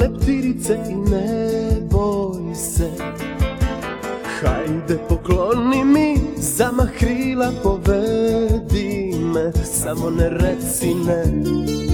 leptirice i ne boj se. Hajde pokloni mi zamah krila povedi me. Samo ne reci ne.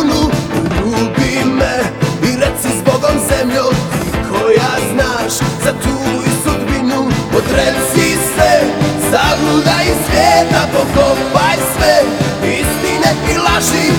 Odreci se, zagludaj svijeta Pokopaj sve, istine i laži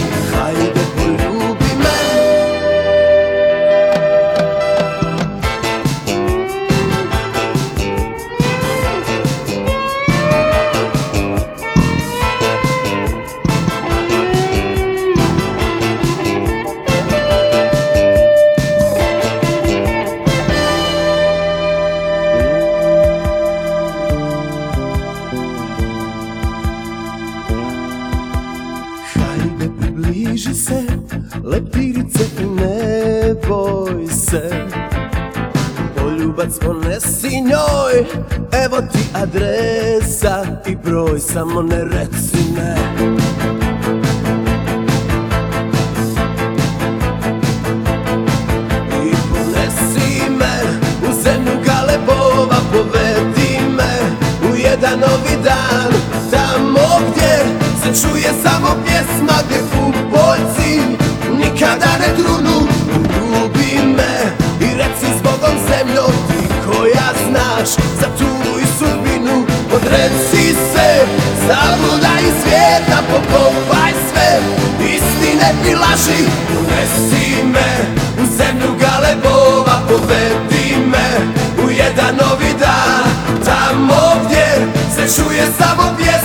približi se, lepirice i ne boj se. Poljubac ponesi njoj, evo ti adresa i broj Samo ne reci ne me novi dan. Tamo gdje se čuje samo pjesma Gdje duši Unesi me u zemlju galebova Povedi me. U jedan novi dan Tamo gdje se čuje samo pjesma.